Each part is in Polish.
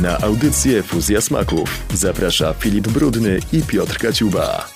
Na audycję Fuzja Smaków zaprasza Filip Brudny i Piotr Kaciuba.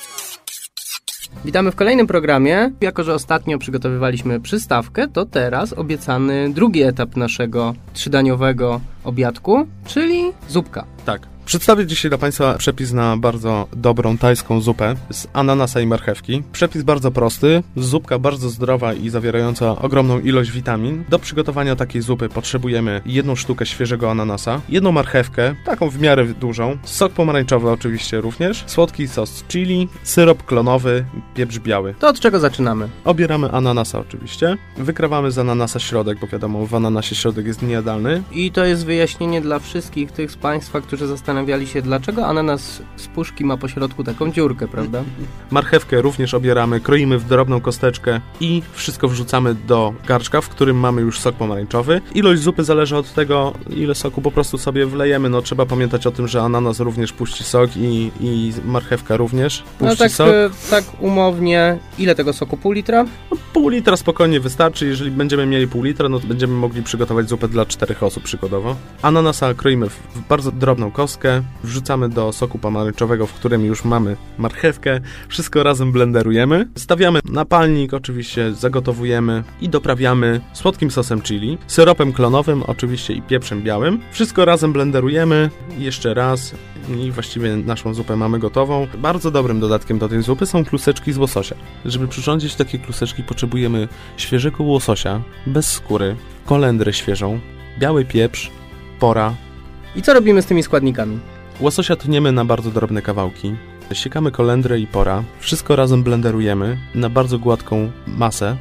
Witamy w kolejnym programie. Jako, że ostatnio przygotowywaliśmy przystawkę, to teraz obiecany drugi etap naszego trzydaniowego obiadku, czyli zupka. Tak. Przedstawię dzisiaj dla Państwa przepis na bardzo dobrą tajską zupę z ananasa i marchewki. Przepis bardzo prosty, zupka bardzo zdrowa i zawierająca ogromną ilość witamin. Do przygotowania takiej zupy potrzebujemy jedną sztukę świeżego ananasa, jedną marchewkę, taką w miarę dużą, sok pomarańczowy oczywiście również, słodki sos chili, syrop klonowy, pieprz biały. To od czego zaczynamy? Obieramy ananasa oczywiście, wykrawamy z ananasa środek, bo wiadomo w ananasie środek jest niejadalny. I to jest wyjaśnienie dla wszystkich tych z Państwa, którzy zastanawiają zastanawiali się, dlaczego ananas z puszki ma po środku taką dziurkę, prawda? Marchewkę również obieramy, kroimy w drobną kosteczkę i wszystko wrzucamy do garczka, w którym mamy już sok pomarańczowy. Ilość zupy zależy od tego, ile soku po prostu sobie wlejemy. No trzeba pamiętać o tym, że ananas również puści sok i, i marchewka również puści no tak, sok. E, tak umownie, ile tego soku? Pół litra? No, pół litra spokojnie wystarczy. Jeżeli będziemy mieli pół litra, no to będziemy mogli przygotować zupę dla czterech osób przykładowo. Ananasa kroimy w bardzo drobną kostkę, wrzucamy do soku pomarańczowego, w którym już mamy marchewkę, wszystko razem blenderujemy, stawiamy na palnik, oczywiście zagotowujemy i doprawiamy słodkim sosem chili, syropem klonowym oczywiście i pieprzem białym. Wszystko razem blenderujemy jeszcze raz i właściwie naszą zupę mamy gotową. Bardzo dobrym dodatkiem do tej zupy są kluseczki z łososia. Żeby przyrządzić takie kluseczki potrzebujemy świeżego łososia, bez skóry, kolendrę świeżą, biały pieprz, pora, i co robimy z tymi składnikami? Łososia tniemy na bardzo drobne kawałki. Siekamy kolendrę i pora. Wszystko razem blenderujemy na bardzo gładką masę.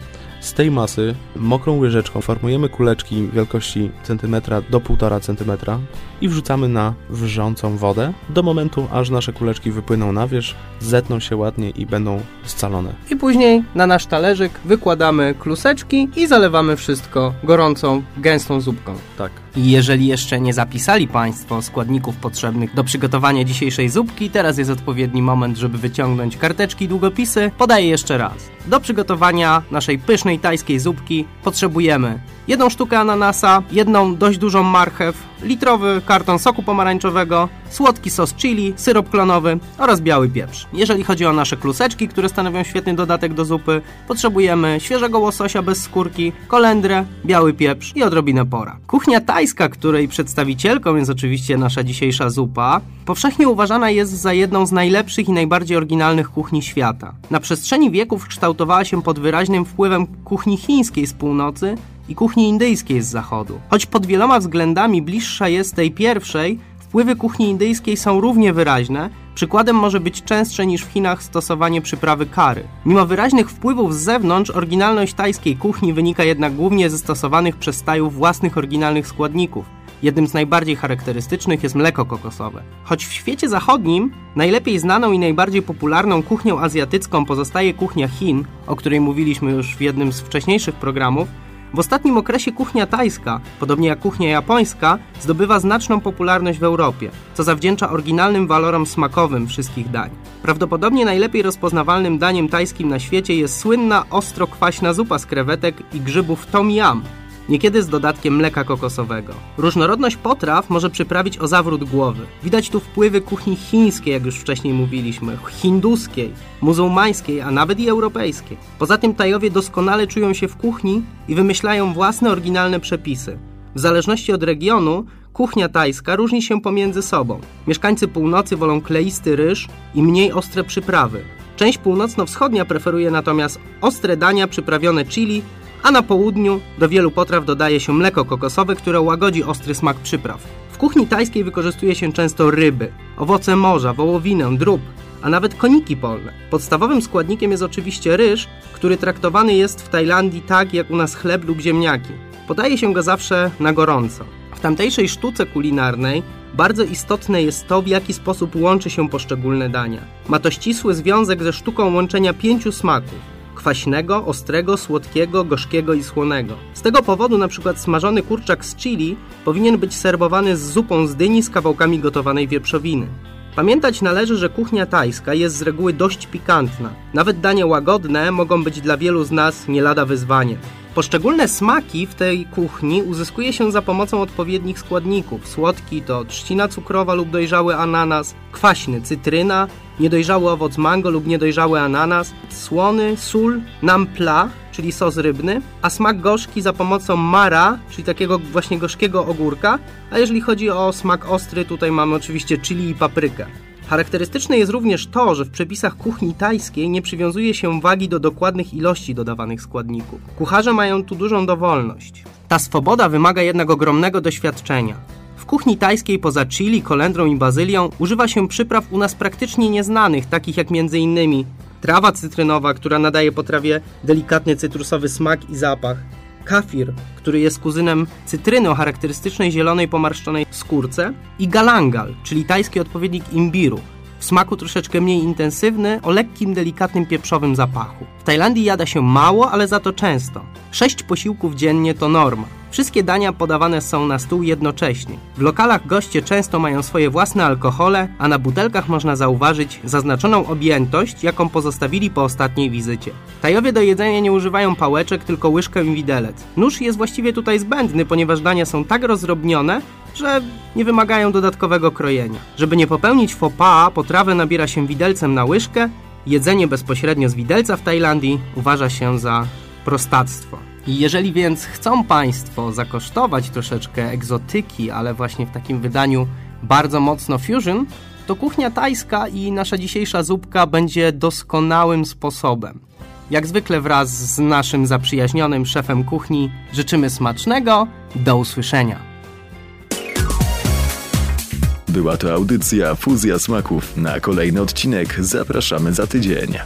Z tej masy mokrą łyżeczką formujemy kuleczki wielkości centymetra do 1,5 cm i wrzucamy na wrzącą wodę do momentu, aż nasze kuleczki wypłyną na wierzch, zetną się ładnie i będą scalone. I później na nasz talerzyk wykładamy kluseczki i zalewamy wszystko gorącą, gęstą zupką. Tak. Jeżeli jeszcze nie zapisali Państwo składników potrzebnych do przygotowania dzisiejszej zupki, teraz jest odpowiedni moment, żeby wyciągnąć karteczki i długopisy. Podaję jeszcze raz. Do przygotowania naszej pysznej tajskiej zupki potrzebujemy jedną sztukę ananasa, jedną dość dużą marchew, litrowy karton soku pomarańczowego, słodki sos chili, syrop klonowy oraz biały pieprz. Jeżeli chodzi o nasze kluseczki, które stanowią świetny dodatek do zupy, potrzebujemy świeżego łososia bez skórki, kolendrę, biały pieprz i odrobinę pora. Kuchnia tajska, której przedstawicielką jest oczywiście nasza dzisiejsza zupa, powszechnie uważana jest za jedną z najlepszych i najbardziej oryginalnych kuchni świata. Na przestrzeni wieków kształtowała się pod wyraźnym wpływem kuchni chińskiej z północy i kuchni indyjskiej z zachodu. Choć pod wieloma względami bliższa jest tej pierwszej, wpływy kuchni indyjskiej są równie wyraźne, Przykładem może być częstsze niż w Chinach stosowanie przyprawy kary. Mimo wyraźnych wpływów z zewnątrz, oryginalność tajskiej kuchni wynika jednak głównie ze stosowanych przez Tajów własnych oryginalnych składników. Jednym z najbardziej charakterystycznych jest mleko kokosowe. Choć w świecie zachodnim najlepiej znaną i najbardziej popularną kuchnią azjatycką pozostaje kuchnia Chin, o której mówiliśmy już w jednym z wcześniejszych programów, w ostatnim okresie kuchnia tajska, podobnie jak kuchnia japońska, zdobywa znaczną popularność w Europie, co zawdzięcza oryginalnym walorom smakowym wszystkich dań. Prawdopodobnie najlepiej rozpoznawalnym daniem tajskim na świecie jest słynna ostro-kwaśna zupa z krewetek i grzybów tom yam, niekiedy z dodatkiem mleka kokosowego. Różnorodność potraw może przyprawić o zawrót głowy. Widać tu wpływy kuchni chińskiej, jak już wcześniej mówiliśmy, hinduskiej, muzułmańskiej, a nawet i europejskiej. Poza tym Tajowie doskonale czują się w kuchni i wymyślają własne oryginalne przepisy. W zależności od regionu, kuchnia tajska różni się pomiędzy sobą. Mieszkańcy północy wolą kleisty ryż i mniej ostre przyprawy. Część północno-wschodnia preferuje natomiast ostre dania przyprawione chili, a na południu do wielu potraw dodaje się mleko kokosowe, które łagodzi ostry smak przypraw. W kuchni tajskiej wykorzystuje się często ryby, owoce morza, wołowinę, drób, a nawet koniki polne. Podstawowym składnikiem jest oczywiście ryż, który traktowany jest w Tajlandii tak jak u nas chleb lub ziemniaki. Podaje się go zawsze na gorąco. W tamtejszej sztuce kulinarnej bardzo istotne jest to, w jaki sposób łączy się poszczególne dania. Ma to ścisły związek ze sztuką łączenia pięciu smaków kwaśnego, ostrego, słodkiego, gorzkiego i słonego. Z tego powodu na przykład smażony kurczak z chili powinien być serwowany z zupą z dyni z kawałkami gotowanej wieprzowiny. Pamiętać należy, że kuchnia tajska jest z reguły dość pikantna. Nawet dania łagodne mogą być dla wielu z nas nie lada wyzwaniem. Poszczególne smaki w tej kuchni uzyskuje się za pomocą odpowiednich składników. Słodki to trzcina cukrowa lub dojrzały ananas, kwaśny cytryna, niedojrzały owoc mango lub niedojrzały ananas, słony, sól, nampla, czyli sos rybny, a smak gorzki za pomocą mara, czyli takiego właśnie gorzkiego ogórka, a jeżeli chodzi o smak ostry, tutaj mamy oczywiście chili i paprykę. Charakterystyczne jest również to, że w przepisach kuchni tajskiej nie przywiązuje się wagi do dokładnych ilości dodawanych składników. Kucharze mają tu dużą dowolność. Ta swoboda wymaga jednak ogromnego doświadczenia. W kuchni tajskiej poza chili, kolendrą i bazylią używa się przypraw u nas praktycznie nieznanych, takich jak m.in. trawa cytrynowa, która nadaje potrawie delikatny cytrusowy smak i zapach, kafir, który jest kuzynem cytryny o charakterystycznej zielonej pomarszczonej skórce i galangal, czyli tajski odpowiednik imbiru, w smaku troszeczkę mniej intensywny, o lekkim, delikatnym pieprzowym zapachu. W Tajlandii jada się mało, ale za to często. Sześć posiłków dziennie to norma. Wszystkie dania podawane są na stół jednocześnie. W lokalach goście często mają swoje własne alkohole, a na butelkach można zauważyć zaznaczoną objętość, jaką pozostawili po ostatniej wizycie. Tajowie do jedzenia nie używają pałeczek, tylko łyżkę i widelec. Nóż jest właściwie tutaj zbędny, ponieważ dania są tak rozrobnione, że nie wymagają dodatkowego krojenia. Żeby nie popełnić faux pas, potrawę nabiera się widelcem na łyżkę. Jedzenie bezpośrednio z widelca w Tajlandii uważa się za prostactwo. Jeżeli więc chcą Państwo zakosztować troszeczkę egzotyki, ale właśnie w takim wydaniu bardzo mocno fusion, to kuchnia tajska i nasza dzisiejsza zupka będzie doskonałym sposobem. Jak zwykle wraz z naszym zaprzyjaźnionym szefem kuchni życzymy smacznego. Do usłyszenia. Była to audycja Fuzja Smaków. Na kolejny odcinek zapraszamy za tydzień.